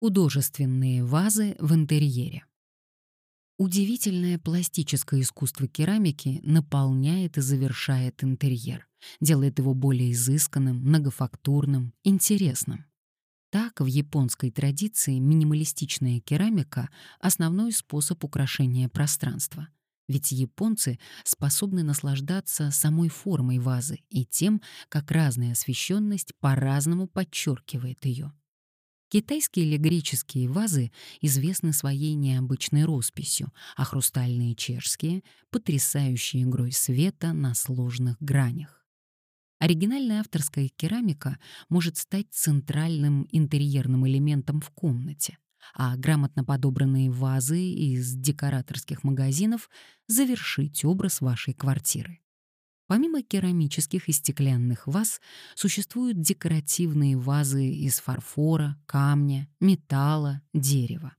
Художественные вазы в интерьере. Удивительное пластическое искусство керамики наполняет и завершает интерьер, делает его более изысканным, многофактурным, интересным. Так, в японской традиции минималистичная керамика — основной способ украшения пространства. Ведь японцы способны наслаждаться самой формой вазы и тем, как разная освещенность по-разному подчеркивает ее. Китайские или греческие вазы известны своей необычной росписью, а хрустальные чешские — потрясающей игрой света на сложных гранях. Оригинальная авторская керамика может стать центральным интерьерным элементом в комнате, а грамотно подобранные вазы из декораторских магазинов — завершить образ вашей квартиры. Помимо керамических и стеклянных ваз, существуют декоративные вазы из фарфора, камня, металла, дерева.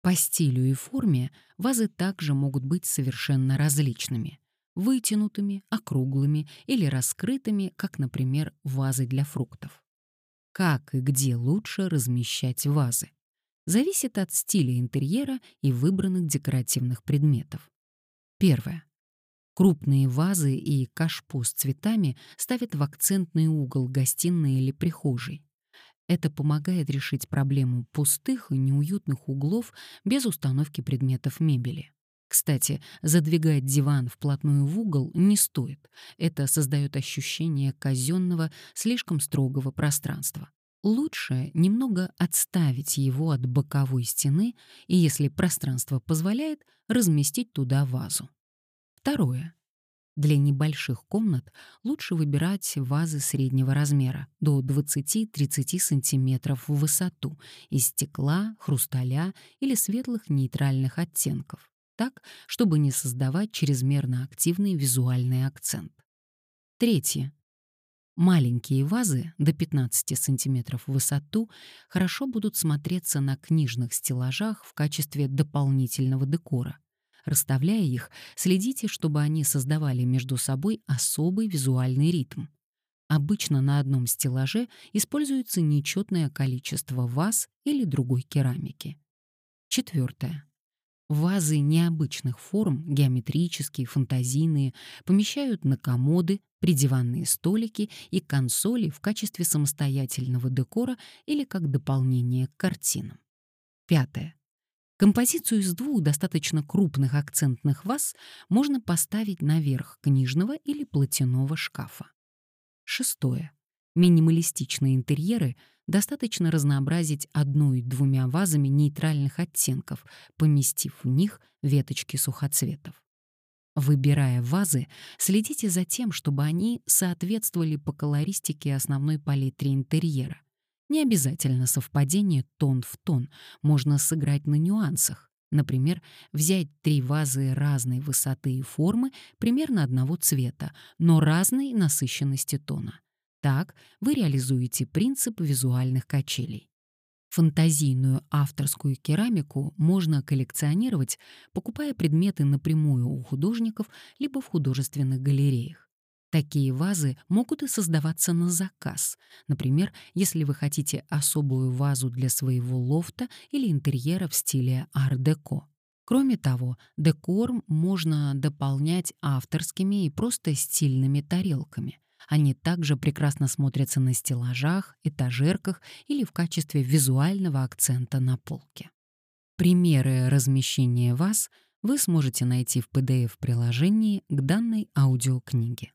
По стилю и форме вазы также могут быть совершенно различными — вытянутыми, округлыми или раскрытыми, как, например, вазы для фруктов. Как и где лучше размещать вазы? Зависит от стиля интерьера и выбранных декоративных предметов. Первое. Крупные вазы и кашпо с цветами ставят в акцентный угол гостиной или прихожей. Это помогает решить проблему пустых и неуютных углов без установки предметов мебели. Кстати, задвигать диван вплотную в угол не стоит. Это создает ощущение казенного, слишком строгого пространства. Лучше немного отставить его от боковой стены и, если пространство позволяет, разместить туда вазу. Второе. Для небольших комнат лучше выбирать вазы среднего размера, до 20-30 см в высоту, из стекла, хрусталя или светлых нейтральных оттенков, так, чтобы не создавать чрезмерно активный визуальный акцент. Третье. Маленькие вазы до 15 см в высоту хорошо будут смотреться на книжных стеллажах в качестве дополнительного декора — Расставляя их, следите, чтобы они создавали между собой особый визуальный ритм. Обычно на одном стеллаже используется нечетное количество ваз или другой керамики. Четвертое. Вазы необычных форм, геометрические, фантазийные, помещают на комоды, придиванные столики и консоли в качестве самостоятельного декора или как дополнение к картинам. Пятое. Композицию из двух достаточно крупных акцентных ваз можно поставить наверх книжного или платяного шкафа. Шестое. Минималистичные интерьеры достаточно разнообразить одной-двумя вазами нейтральных оттенков, поместив в них веточки сухоцветов. Выбирая вазы, следите за тем, чтобы они соответствовали по колористике основной палитре интерьера. Не обязательно совпадение тон в тон, можно сыграть на нюансах. Например, взять три вазы разной высоты и формы примерно одного цвета, но разной насыщенности тона. Так вы реализуете принцип визуальных качелей. Фантазийную авторскую керамику можно коллекционировать, покупая предметы напрямую у художников либо в художественных галереях. Такие вазы могут и создаваться на заказ. Например, если вы хотите особую вазу для своего лофта или интерьера в стиле ар-деко. Кроме того, декор можно дополнять авторскими и просто стильными тарелками. Они также прекрасно смотрятся на стеллажах, этажерках или в качестве визуального акцента на полке. Примеры размещения ваз вы сможете найти в PDF-приложении к данной аудиокниге.